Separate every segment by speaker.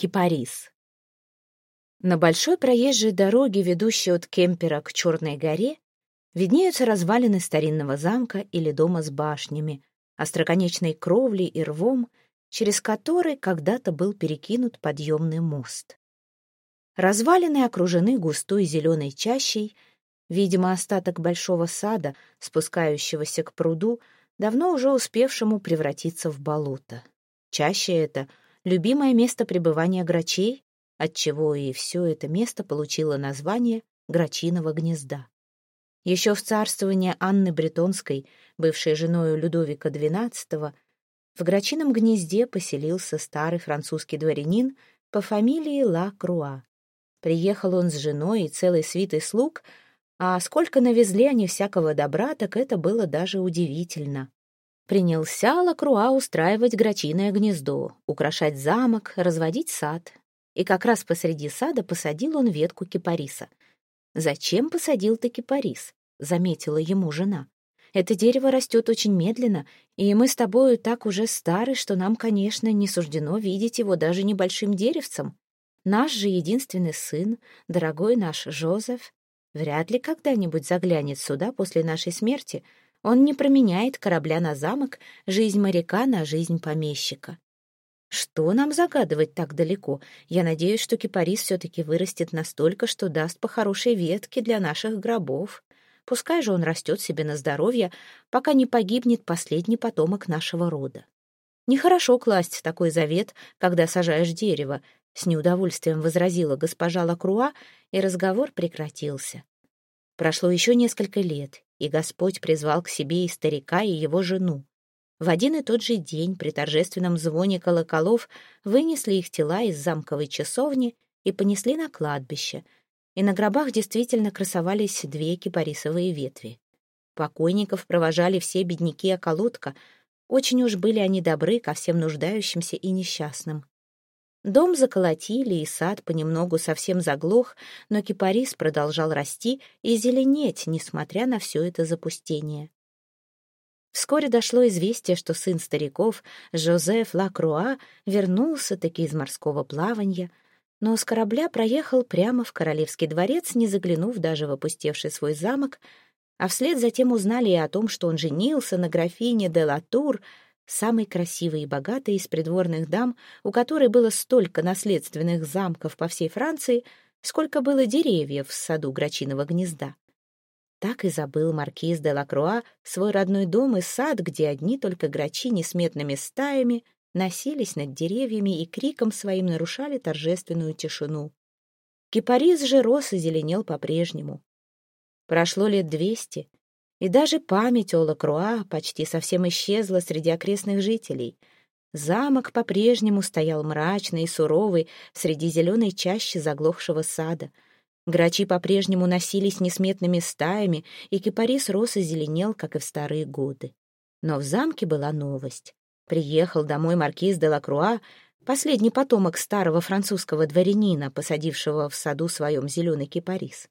Speaker 1: Кипарис. На большой проезжей дороге, ведущей от Кемпера к Черной горе, виднеются развалины старинного замка или дома с башнями, остроконечной кровлей и рвом, через который когда-то был перекинут подъемный мост. Развалины окружены густой зеленой чащей, видимо, остаток большого сада, спускающегося к пруду, давно уже успевшему превратиться в болото. Чаще это — любимое место пребывания грачей, отчего и все это место получило название Грачиного гнезда. Еще в царствовании Анны Бретонской, бывшей женой Людовика XII, в Грачином гнезде поселился старый французский дворянин по фамилии Ла Круа. Приехал он с женой и целой свитой слуг, а сколько навезли они всякого добра, так это было даже удивительно принялся Лакруа устраивать грачиное гнездо, украшать замок, разводить сад. И как раз посреди сада посадил он ветку кипариса. «Зачем посадил ты кипарис?» — заметила ему жена. «Это дерево растет очень медленно, и мы с тобою так уже стары, что нам, конечно, не суждено видеть его даже небольшим деревцем. Наш же единственный сын, дорогой наш Жозеф, вряд ли когда-нибудь заглянет сюда после нашей смерти, он не променяет корабля на замок, жизнь моряка на жизнь помещика. Что нам загадывать так далеко? Я надеюсь, что кипарис все-таки вырастет настолько, что даст по хорошей ветке для наших гробов. Пускай же он растет себе на здоровье, пока не погибнет последний потомок нашего рода. Нехорошо класть такой завет, когда сажаешь дерево, — с неудовольствием возразила госпожа Лакруа, и разговор прекратился. Прошло еще несколько лет, и Господь призвал к себе и старика, и его жену. В один и тот же день при торжественном звоне колоколов вынесли их тела из замковой часовни и понесли на кладбище, и на гробах действительно красовались две кипарисовые ветви. Покойников провожали все бедняки околотка, очень уж были они добры ко всем нуждающимся и несчастным. Дом заколотили, и сад понемногу совсем заглох, но кипарис продолжал расти и зеленеть, несмотря на все это запустение. Вскоре дошло известие, что сын стариков, Жозеф Лакруа, вернулся-таки из морского плавания, но с корабля проехал прямо в королевский дворец, не заглянув даже в опустевший свой замок, а вслед затем узнали и о том, что он женился на графине де Латур, самой красивой и богатой из придворных дам, у которой было столько наследственных замков по всей Франции, сколько было деревьев в саду Грачиного гнезда. Так и забыл маркиз де Лакруа свой родной дом и сад, где одни только грачи несметными стаями носились над деревьями и криком своим нарушали торжественную тишину. Кипарис же рос и зеленел по-прежнему. Прошло лет двести, и даже память о Лакруа почти совсем исчезла среди окрестных жителей. Замок по-прежнему стоял мрачный и суровый среди зеленой чащи заглохшего сада. Грачи по-прежнему носились несметными стаями, и кипарис рос и зеленел, как и в старые годы. Но в замке была новость. Приехал домой маркиз де Лакруа, последний потомок старого французского дворянина, посадившего в саду своем зеленый кипарис.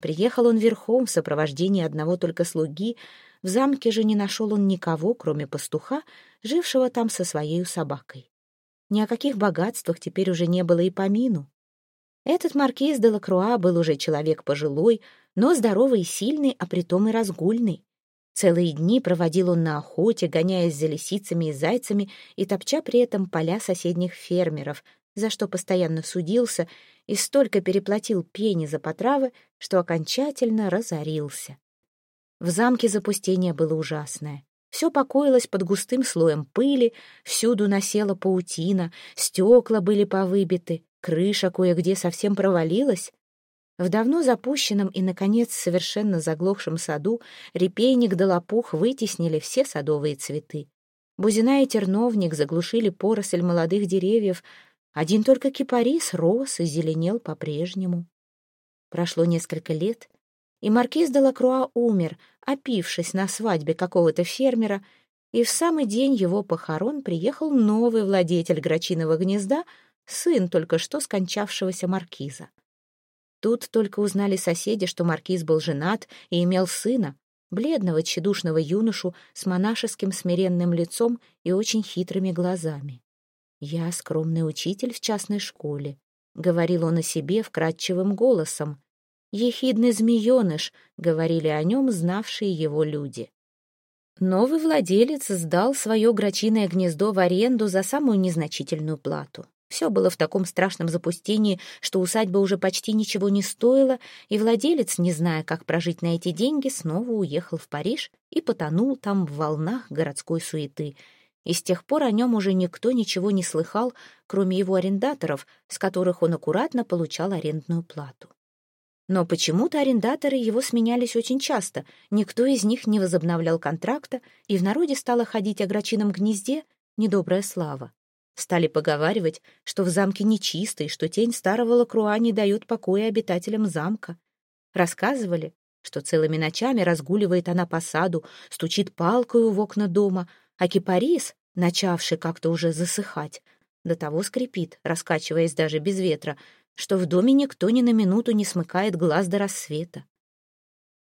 Speaker 1: Приехал он верхом в сопровождении одного только слуги, в замке же не нашел он никого, кроме пастуха, жившего там со своей собакой. Ни о каких богатствах теперь уже не было и помину. Этот маркиз де Лакруа был уже человек пожилой, но здоровый и сильный, а притом и разгульный. Целые дни проводил он на охоте, гоняясь за лисицами и зайцами и топча при этом поля соседних фермеров, за что постоянно судился и столько переплатил пени за потравы, что окончательно разорился. В замке запустение было ужасное. Все покоилось под густым слоем пыли, всюду насела паутина, стекла были повыбиты, крыша кое-где совсем провалилась. В давно запущенном и, наконец, совершенно заглохшем саду репейник да лопух вытеснили все садовые цветы. Бузина и терновник заглушили поросль молодых деревьев, один только кипарис рос и зеленел по-прежнему. Прошло несколько лет, и маркиз де Лакруа умер, опившись на свадьбе какого-то фермера, и в самый день его похорон приехал новый владетель грачиного гнезда, сын только что скончавшегося маркиза. Тут только узнали соседи, что маркиз был женат и имел сына, бледного тщедушного юношу с монашеским смиренным лицом и очень хитрыми глазами. «Я скромный учитель в частной школе», — говорил он о себе вкрадчивым голосом. «Ехидный змееныш», — говорили о нем знавшие его люди. Новый владелец сдал свое грачиное гнездо в аренду за самую незначительную плату. Все было в таком страшном запустении, что усадьба уже почти ничего не стоила, и владелец, не зная, как прожить на эти деньги, снова уехал в Париж и потонул там в волнах городской суеты. И с тех пор о нем уже никто ничего не слыхал, кроме его арендаторов, с которых он аккуратно получал арендную плату. Но почему-то арендаторы его сменялись очень часто, никто из них не возобновлял контракта, и в народе стало ходить о грачином гнезде недобрая слава. Стали поговаривать, что в замке нечисто и что тень старого Лакруа не дает покоя обитателям замка. Рассказывали, что целыми ночами разгуливает она по саду, стучит палкою в окна дома, а кипарис, начавший как-то уже засыхать, до того скрипит, раскачиваясь даже без ветра, что в доме никто ни на минуту не смыкает глаз до рассвета.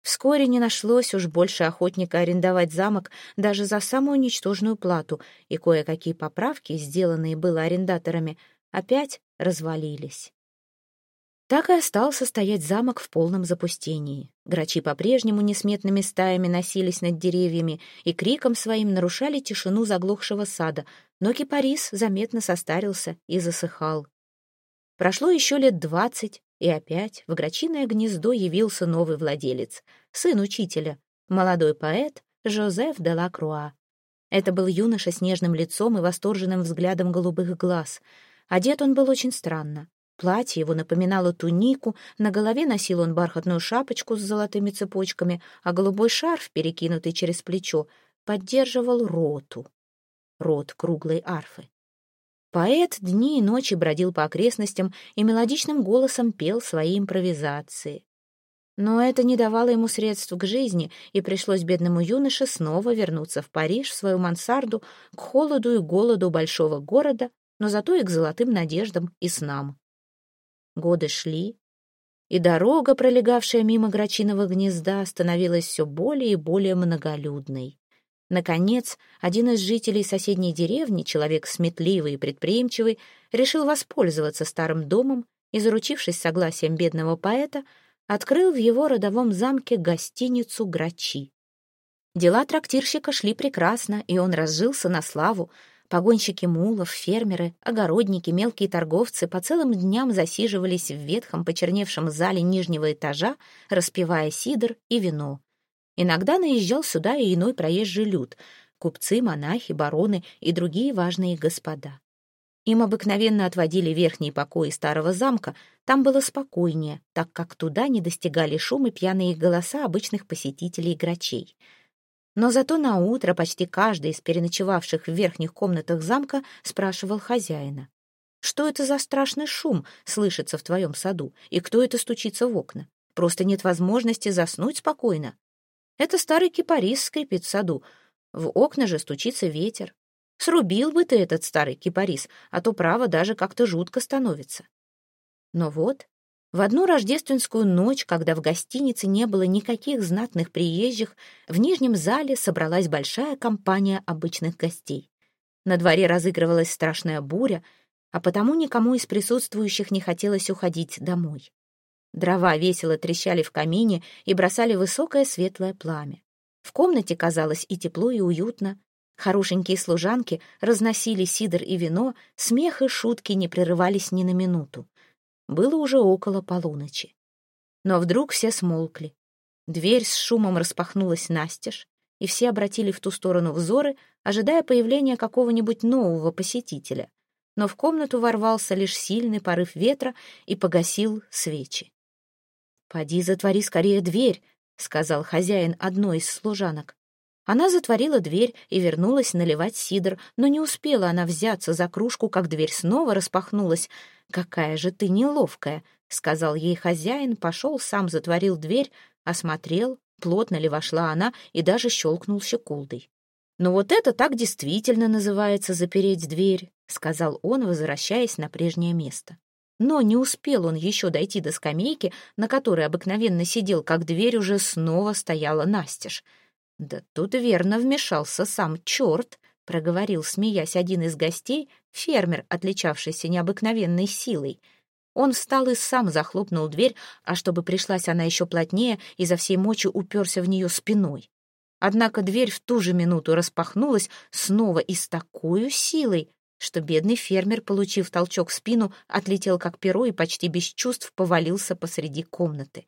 Speaker 1: Вскоре не нашлось уж больше охотника арендовать замок даже за самую ничтожную плату, и кое-какие поправки, сделанные было арендаторами, опять развалились. Так и остался стоять замок в полном запустении. Грачи по-прежнему несметными стаями носились над деревьями и криком своим нарушали тишину заглохшего сада, но кипарис заметно состарился и засыхал. Прошло еще лет двадцать, и опять в грачиное гнездо явился новый владелец, сын учителя, молодой поэт Жозеф де Лакруа. Это был юноша с нежным лицом и восторженным взглядом голубых глаз. Одет он был очень странно. Платье его напоминало тунику, на голове носил он бархатную шапочку с золотыми цепочками, а голубой шарф, перекинутый через плечо, поддерживал роту. Рот круглой арфы. Поэт дни и ночи бродил по окрестностям и мелодичным голосом пел свои импровизации. Но это не давало ему средств к жизни, и пришлось бедному юноше снова вернуться в Париж, в свою мансарду, к холоду и голоду большого города, но зато и к золотым надеждам и снам. Годы шли, и дорога, пролегавшая мимо грачиного гнезда, становилась все более и более многолюдной. Наконец, один из жителей соседней деревни, человек сметливый и предприимчивый, решил воспользоваться старым домом и, заручившись согласием бедного поэта, открыл в его родовом замке гостиницу «Грачи». Дела трактирщика шли прекрасно, и он разжился на славу. Погонщики мулов, фермеры, огородники, мелкие торговцы по целым дням засиживались в ветхом почерневшем зале нижнего этажа, распивая сидр и вино. Иногда наезжал сюда и иной проезжий люд — купцы, монахи, бароны и другие важные господа. Им обыкновенно отводили верхние покои старого замка, там было спокойнее, так как туда не достигали шум и пьяные голоса обычных посетителей и грачей. Но зато на утро почти каждый из переночевавших в верхних комнатах замка спрашивал хозяина. «Что это за страшный шум слышится в твоем саду, и кто это стучится в окна? Просто нет возможности заснуть спокойно». Это старый кипарис скрипит в саду. В окна же стучится ветер. Срубил бы ты этот старый кипарис, а то, право, даже как-то жутко становится. Но вот, в одну рождественскую ночь, когда в гостинице не было никаких знатных приезжих, в нижнем зале собралась большая компания обычных гостей. На дворе разыгрывалась страшная буря, а потому никому из присутствующих не хотелось уходить домой. Дрова весело трещали в камине и бросали высокое светлое пламя. В комнате казалось и тепло, и уютно. Хорошенькие служанки разносили сидр и вино, смех и шутки не прерывались ни на минуту. Было уже около полуночи. Но вдруг все смолкли. Дверь с шумом распахнулась настежь, и все обратили в ту сторону взоры, ожидая появления какого-нибудь нового посетителя. Но в комнату ворвался лишь сильный порыв ветра и погасил свечи. «Поди затвори скорее дверь», — сказал хозяин одной из служанок. Она затворила дверь и вернулась наливать сидр, но не успела она взяться за кружку, как дверь снова распахнулась. «Какая же ты неловкая», — сказал ей хозяин, пошел, сам затворил дверь, осмотрел, плотно ли вошла она и даже щелкнул щеколдой. «Ну вот это так действительно называется запереть дверь», — сказал он, возвращаясь на прежнее место. Но не успел он еще дойти до скамейки, на которой обыкновенно сидел, как дверь уже снова стояла настежь. «Да тут верно вмешался сам черт», — проговорил, смеясь, один из гостей, фермер, отличавшийся необыкновенной силой. Он встал и сам захлопнул дверь, а чтобы пришлась она еще плотнее, изо всей мочи уперся в нее спиной. Однако дверь в ту же минуту распахнулась снова и с такой силой, что бедный фермер, получив толчок в спину, отлетел как перо и почти без чувств повалился посреди комнаты.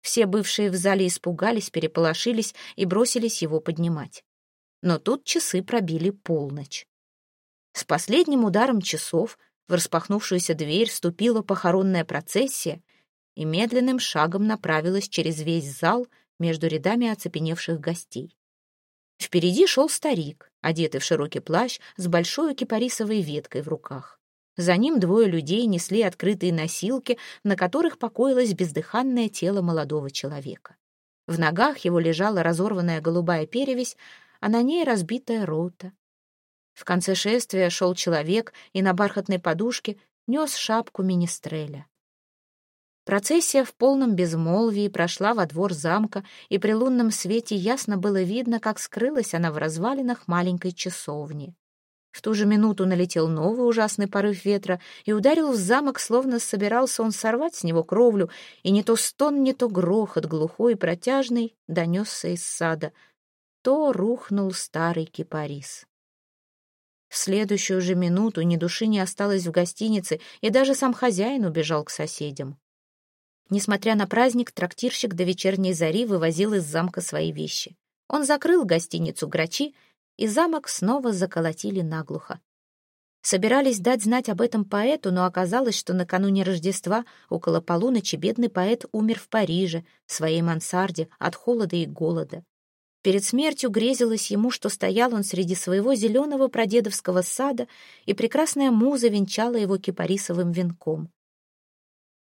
Speaker 1: Все бывшие в зале испугались, переполошились и бросились его поднимать. Но тут часы пробили полночь. Последним ударом часов в распахнувшуюся дверь вступила похоронная процессия и медленным шагом направилась через весь зал между рядами оцепеневших гостей. Впереди шел старик, одетый в широкий плащ с большой кипарисовой веткой в руках. За ним двое людей несли открытые носилки, на которых покоилось бездыханное тело молодого человека. В ногах его лежала разорванная голубая перевесь, а на ней разбитая рота. В конце шествия шел человек и на бархатной подушке нес шапку министреля. Процессия в полном безмолвии прошла во двор замка, и при лунном свете ясно было видно, как скрылась она в развалинах маленькой часовни. В ту же минуту налетел новый ужасный порыв ветра и ударил в замок, словно собирался он сорвать с него кровлю, и не то стон, не то грохот, глухой и протяжный, донесся из сада. То рухнул старый кипарис. В следующую же минуту ни души не осталось в гостинице, и даже сам хозяин убежал к соседям. Несмотря на праздник, трактирщик до вечерней зари вывозил из замка свои вещи. Он закрыл гостиницу «Грачи», и замок снова заколотили наглухо. Собирались дать знать об этом поэту, но оказалось, что накануне Рождества около полуночи бедный поэт умер в Париже, в своей мансарде, от холода и голода. Перед смертью грезилось ему, что стоял он среди своего зеленого прадедовского сада, и прекрасная муза венчала его кипарисовым венком.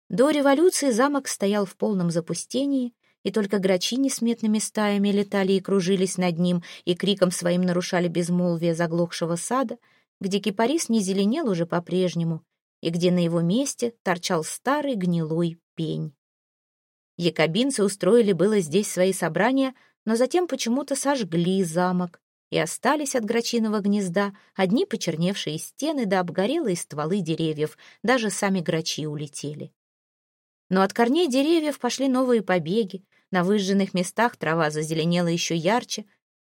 Speaker 1: До революции замок стоял в полном запустении, и только грачи несметными стаями летали и кружились над ним и криком своим нарушали безмолвие заглохшего сада, где кипарис не зеленел уже по-прежнему, и где на его месте торчал старый гнилой пень. Якобинцы устроили было здесь свои собрания, но затем почему-то сожгли замок, и остались от грачиного гнезда одни почерневшие стены да обгорелые стволы деревьев, даже сами грачи улетели. Но от корней деревьев пошли новые побеги, на выжженных местах трава зазеленела еще ярче,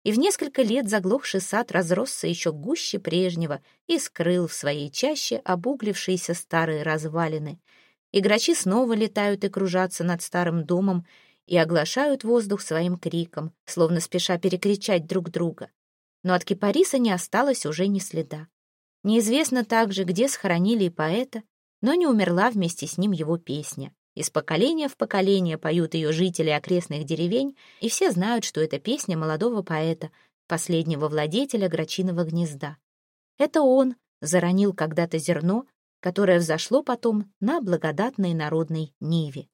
Speaker 1: и в несколько лет заглохший сад разросся еще гуще прежнего и скрыл в своей чаще обуглившиеся старые развалины. И грачи снова летают и кружатся над старым домом и оглашают воздух своим криком, словно спеша перекричать друг друга. Но от кипариса не осталось уже ни следа. Неизвестно также, где схоронили и поэта, но не умерла вместе с ним его песня. Из поколения в поколение поют ее жители окрестных деревень, и все знают, что это песня молодого поэта, последнего владетеля грачиного гнезда. Это он заронил когда-то зерно, которое взошло потом на благодатной народной ниве.